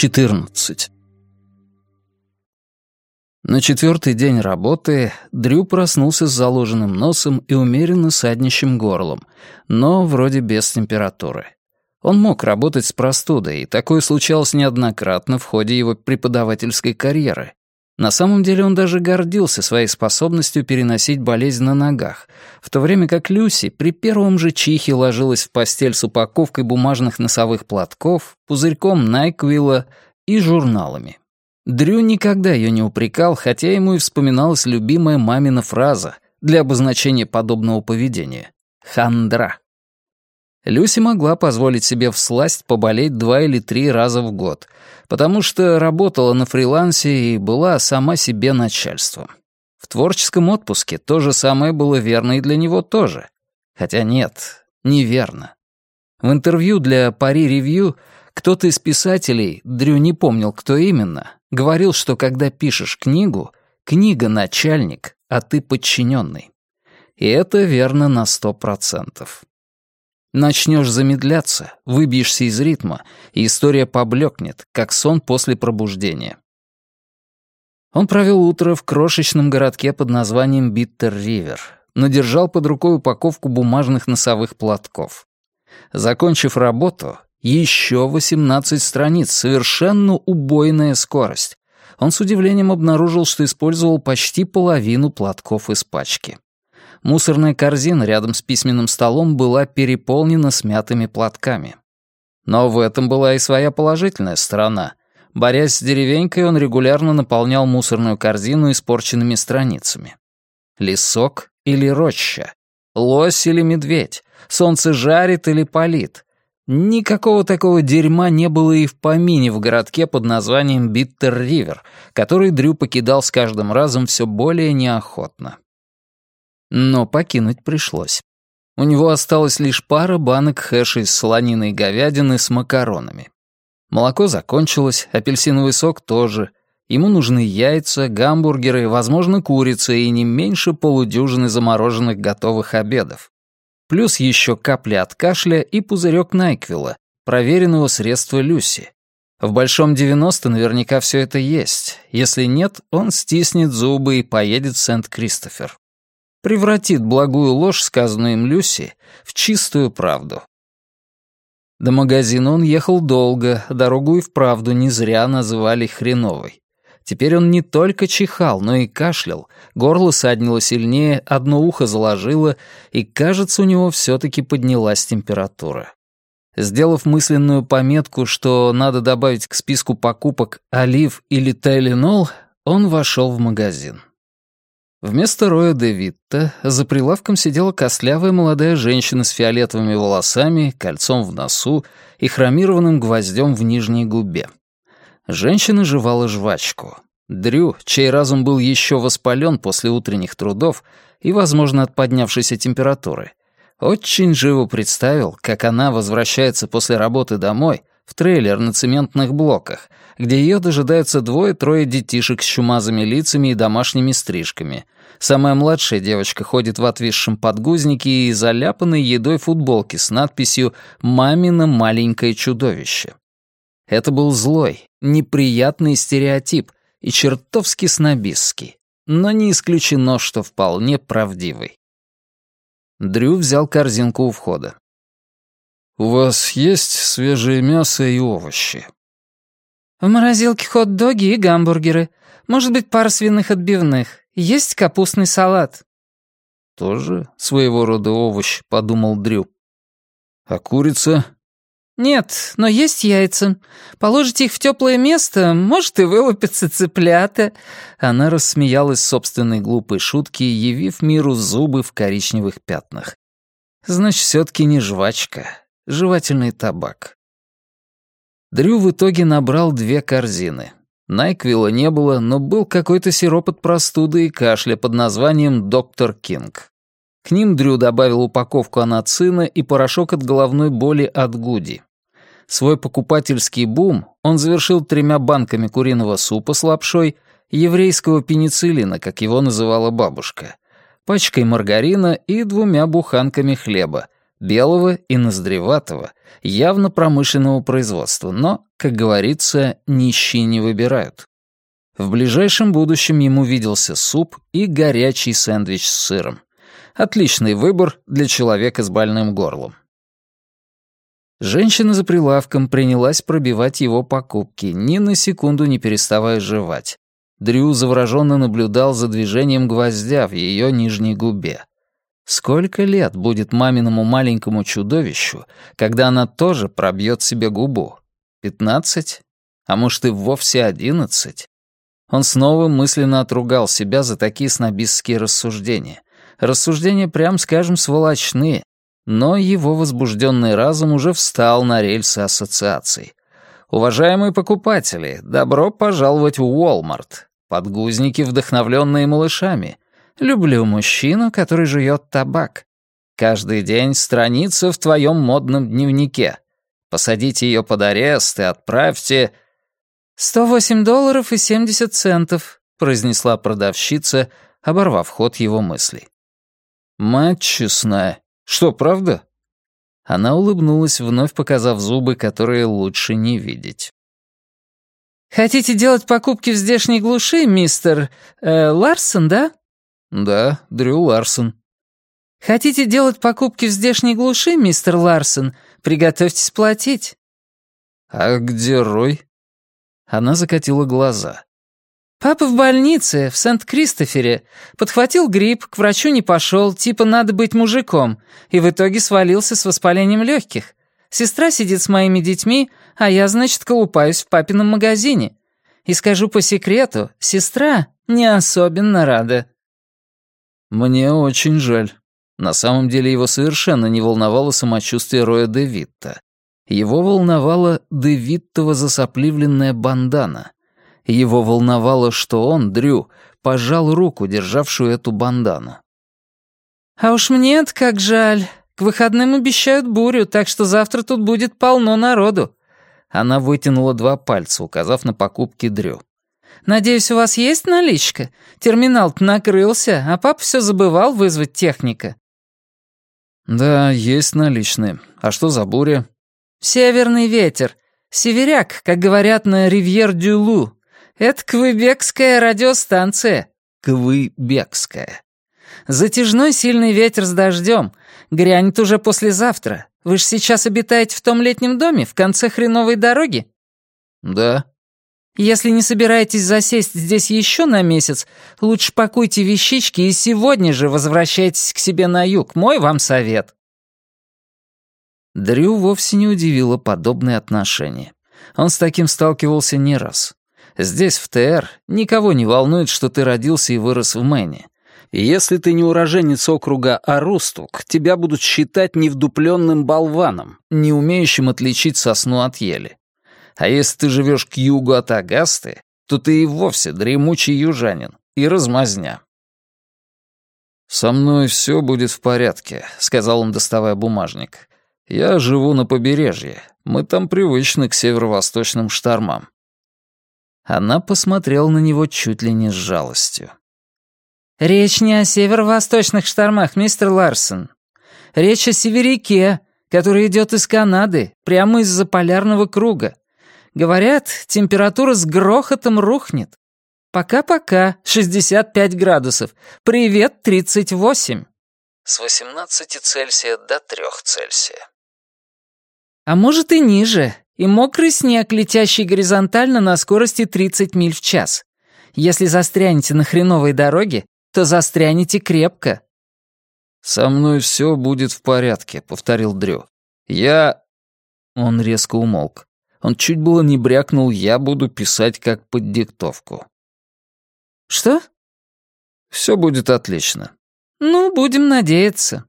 14. На четвертый день работы Дрю проснулся с заложенным носом и умеренно саднищим горлом, но вроде без температуры. Он мог работать с простудой, и такое случалось неоднократно в ходе его преподавательской карьеры. На самом деле он даже гордился своей способностью переносить болезнь на ногах, в то время как Люси при первом же чихе ложилась в постель с упаковкой бумажных носовых платков, пузырьком Найквилла и журналами. Дрю никогда ее не упрекал, хотя ему и вспоминалась любимая мамина фраза для обозначения подобного поведения — «хандра». Люси могла позволить себе всласть поболеть два или три раза в год, потому что работала на фрилансе и была сама себе начальством. В творческом отпуске то же самое было верно и для него тоже. Хотя нет, неверно. В интервью для Пари Ревью кто-то из писателей, Дрю не помнил, кто именно, говорил, что когда пишешь книгу, книга — начальник, а ты подчиненный. И это верно на сто процентов. Начнешь замедляться, выбьешься из ритма, и история поблекнет, как сон после пробуждения. Он провел утро в крошечном городке под названием Биттер-Ривер, но держал под рукой упаковку бумажных носовых платков. Закончив работу, еще 18 страниц, совершенно убойная скорость. Он с удивлением обнаружил, что использовал почти половину платков из пачки. Мусорная корзина рядом с письменным столом была переполнена смятыми платками. Но в этом была и своя положительная сторона. Борясь с деревенькой, он регулярно наполнял мусорную корзину испорченными страницами. Лесок или роща? Лось или медведь? Солнце жарит или палит? Никакого такого дерьма не было и в помине в городке под названием Биттер-Ривер, который Дрю покидал с каждым разом все более неохотно. Но покинуть пришлось. У него осталось лишь пара банок хэша из солонины и говядины с макаронами. Молоко закончилось, апельсиновый сок тоже. Ему нужны яйца, гамбургеры, возможно, курица и не меньше полудюжины замороженных готовых обедов. Плюс еще капли от кашля и пузырек Найквилла, проверенного средства Люси. В большом 90 наверняка все это есть. Если нет, он стиснет зубы и поедет в Сент-Кристофер превратит благую ложь, сказанную им Люси, в чистую правду. До магазина он ехал долго, дорогу и вправду не зря называли хреновой. Теперь он не только чихал, но и кашлял, горло саднило сильнее, одно ухо заложило, и, кажется, у него все-таки поднялась температура. Сделав мысленную пометку, что надо добавить к списку покупок олив или тайленол, он вошел в магазин. Вместо Роя де Витта за прилавком сидела костлявая молодая женщина с фиолетовыми волосами, кольцом в носу и хромированным гвоздем в нижней губе. Женщина жевала жвачку. Дрю, чей разум был еще воспален после утренних трудов и, возможно, от поднявшейся температуры, очень живо представил, как она возвращается после работы домой в трейлер на цементных блоках, где ее дожидаются двое-трое детишек с чумазыми лицами и домашними стрижками. Самая младшая девочка ходит в отвисшем подгузнике и заляпанной едой футболке с надписью «Мамино маленькое чудовище». Это был злой, неприятный стереотип и чертовски снобистский, но не исключено, что вполне правдивый. Дрю взял корзинку у входа. «У вас есть свежее мясо и овощи?» «В морозилке хот-доги и гамбургеры. Может быть, пара свиных отбивных. Есть капустный салат». «Тоже своего рода овощ», — подумал Дрю. «А курица?» «Нет, но есть яйца. Положите их в теплое место, может, и вылупятся цыплята». Она рассмеялась собственной глупой шутки, явив миру зубы в коричневых пятнах. «Значит, все-таки не жвачка жевательный табак. Дрю в итоге набрал две корзины. Найквилла не было, но был какой-то сироп от простуды и кашля под названием «Доктор Кинг». К ним Дрю добавил упаковку анацина и порошок от головной боли от Гуди. Свой покупательский бум он завершил тремя банками куриного супа с лапшой, еврейского пенициллина, как его называла бабушка, пачкой маргарина и двумя буханками хлеба — белого и ноздреватого, явно промышленного производства, но, как говорится, нищие не выбирают. В ближайшем будущем ему виделся суп и горячий сэндвич с сыром. Отличный выбор для человека с больным горлом. Женщина за прилавком принялась пробивать его покупки, ни на секунду не переставая жевать. Дрю завороженно наблюдал за движением гвоздя в ее нижней губе. Сколько лет будет маминому маленькому чудовищу, когда она тоже пробьет себе губу? Пятнадцать? А может и вовсе одиннадцать? Он снова мысленно отругал себя за такие снобистские рассуждения. Рассуждения, прям скажем, сволочные, но его возбужденный разум уже встал на рельсы ассоциаций. «Уважаемые покупатели, добро пожаловать в Уолмарт. Подгузники, вдохновленные малышами. Люблю мужчину, который жует табак. Каждый день страница в твоем модном дневнике. Посадите ее под арест и отправьте...» «Сто восемь долларов и семьдесят центов», — произнесла продавщица, оборвав ход его мыслей. «Мать честная, что, правда?» Она улыбнулась, вновь показав зубы, которые лучше не видеть. «Хотите делать покупки в здешней глуши, мистер... Э, Ларсон, да?» «Да, Дрю Ларсон». «Хотите делать покупки в здешней глуши, мистер Ларсон? Приготовьтесь платить». «А где Рой?» Она закатила глаза. «Папа в больнице, в Сент-Кристофере. Подхватил грипп, к врачу не пошел, типа надо быть мужиком, и в итоге свалился с воспалением легких. Сестра сидит с моими детьми, а я, значит, колупаюсь в папином магазине. И скажу по секрету, сестра не особенно рада». «Мне очень жаль». На самом деле его совершенно не волновало самочувствие Роя де Витта. Его волновала де Виттова засопливленная бандана. Его волновало, что он, Дрю, пожал руку, державшую эту бандану. «А уж мне-то как жаль. К выходным обещают бурю, так что завтра тут будет полно народу». Она вытянула два пальца, указав на покупки Дрю. «Надеюсь, у вас есть наличка? Терминал-то накрылся, а папа все забывал вызвать техника». «Да, есть наличные. А что за буря?» «Северный ветер. Северяк, как говорят на Ривьер-Дюлу. Это Квебекская радиостанция». «Квебекская». Затяжной сильный ветер с дождем. Грянет уже послезавтра. Вы же сейчас обитаете в том летнем доме в конце хреновой дороги?» «Да». «Если не собираетесь засесть здесь еще на месяц, лучше пакуйте вещички и сегодня же возвращайтесь к себе на юг. Мой вам совет». Дрю вовсе не удивило подобное отношение. Он с таким сталкивался не раз. Здесь, в ТР, никого не волнует, что ты родился и вырос в Мэне. И если ты не уроженец округа Арустук, тебя будут считать невдупленным болваном, не умеющим отличить сосну от ели. А если ты живешь к югу от Агасты, то ты и вовсе дремучий южанин и размазня. «Со мной все будет в порядке», — сказал он, доставая бумажник. «Я живу на побережье. Мы там привычны к северо-восточным штормам». Она посмотрела на него чуть ли не с жалостью. «Речь не о северо-восточных штормах, мистер Ларсон. Речь о северяке, который идет из Канады, прямо из-за полярного круга. Говорят, температура с грохотом рухнет. Пока-пока, 65 градусов. Привет, 38. С 18 Цельсия до 3 Цельсия. А может и ниже, и мокрый снег, летящий горизонтально на скорости 30 миль в час. Если застрянете на хреновой дороге, то застрянете крепко». «Со мной все будет в порядке», — повторил Дрю. «Я...» Он резко умолк. Он чуть было не брякнул «я буду писать как под диктовку». «Что?» «Все будет отлично». «Ну, будем надеяться».